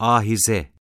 ahize.